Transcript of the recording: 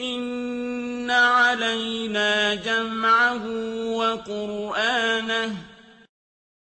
إِنَّ عَلَيْنَا جَمْعَهُ وَقُرْآنَهُ